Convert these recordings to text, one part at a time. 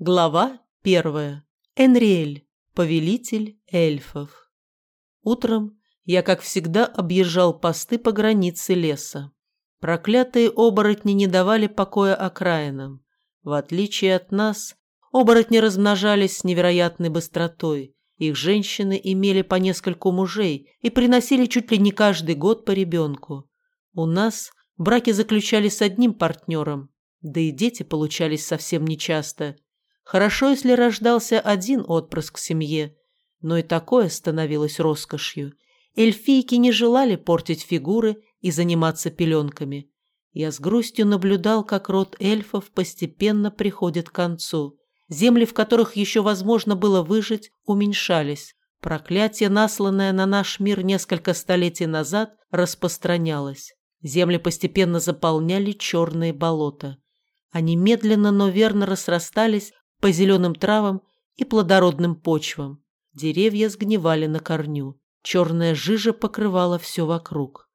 Глава первая. Энриэль, повелитель эльфов. Утром я, как всегда, объезжал посты по границе леса. Проклятые оборотни не давали покоя окраинам. В отличие от нас, оборотни размножались с невероятной быстротой. Их женщины имели по нескольку мужей и приносили чуть ли не каждый год по ребенку. У нас браки заключались с одним партнером, да и дети получались совсем нечасто – Хорошо, если рождался один отпрыск в семье, но и такое становилось роскошью. Эльфийки не желали портить фигуры и заниматься пеленками. Я с грустью наблюдал, как род эльфов постепенно приходит к концу. Земли, в которых еще возможно было выжить, уменьшались. Проклятие, насланное на наш мир несколько столетий назад, распространялось. Земли постепенно заполняли черные болота. Они медленно, но верно расрастались по зеленым травам и плодородным почвам. Деревья сгнивали на корню. Черная жижа покрывала все вокруг.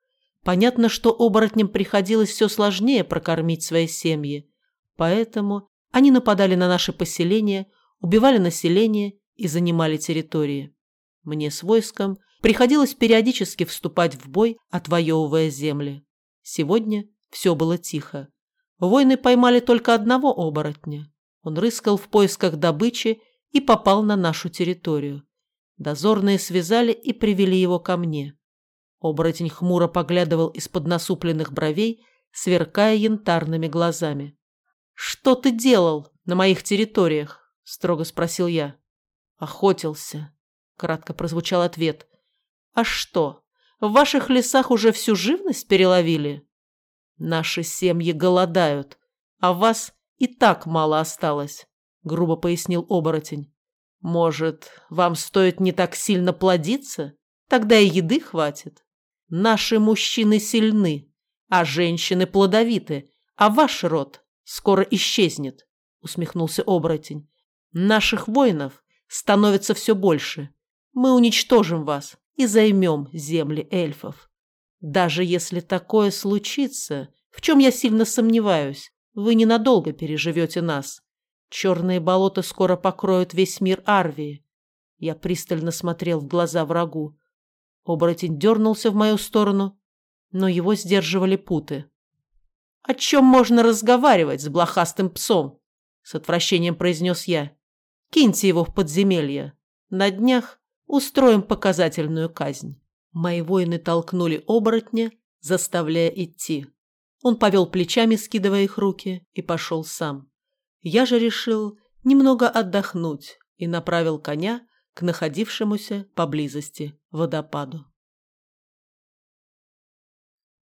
Понятно, что оборотням приходилось все сложнее прокормить свои семьи. Поэтому они нападали на наши поселения, убивали население и занимали территории. Мне с войском приходилось периодически вступать в бой, отвоевывая земли. Сегодня все было тихо. Воины поймали только одного оборотня. Он рыскал в поисках добычи и попал на нашу территорию. Дозорные связали и привели его ко мне. Оборотень хмуро поглядывал из-под насупленных бровей, сверкая янтарными глазами. «Что ты делал на моих территориях?» – строго спросил я. «Охотился», – кратко прозвучал ответ. «А что, в ваших лесах уже всю живность переловили?» «Наши семьи голодают, а вас и так мало осталось», — грубо пояснил оборотень. «Может, вам стоит не так сильно плодиться? Тогда и еды хватит. Наши мужчины сильны, а женщины плодовиты, а ваш род скоро исчезнет», — усмехнулся оборотень. «Наших воинов становится все больше. Мы уничтожим вас и займем земли эльфов. Даже если такое случится, в чем я сильно сомневаюсь, вы ненадолго переживете нас. Черные болота скоро покроют весь мир Арвии. Я пристально смотрел в глаза врагу. Оборотень дернулся в мою сторону, но его сдерживали путы. «О чем можно разговаривать с блохастым псом?» С отвращением произнес я. «Киньте его в подземелье. На днях устроим показательную казнь». Мои воины толкнули оборотня, заставляя идти. Он повел плечами, скидывая их руки, и пошел сам. Я же решил немного отдохнуть и направил коня к находившемуся поблизости водопаду.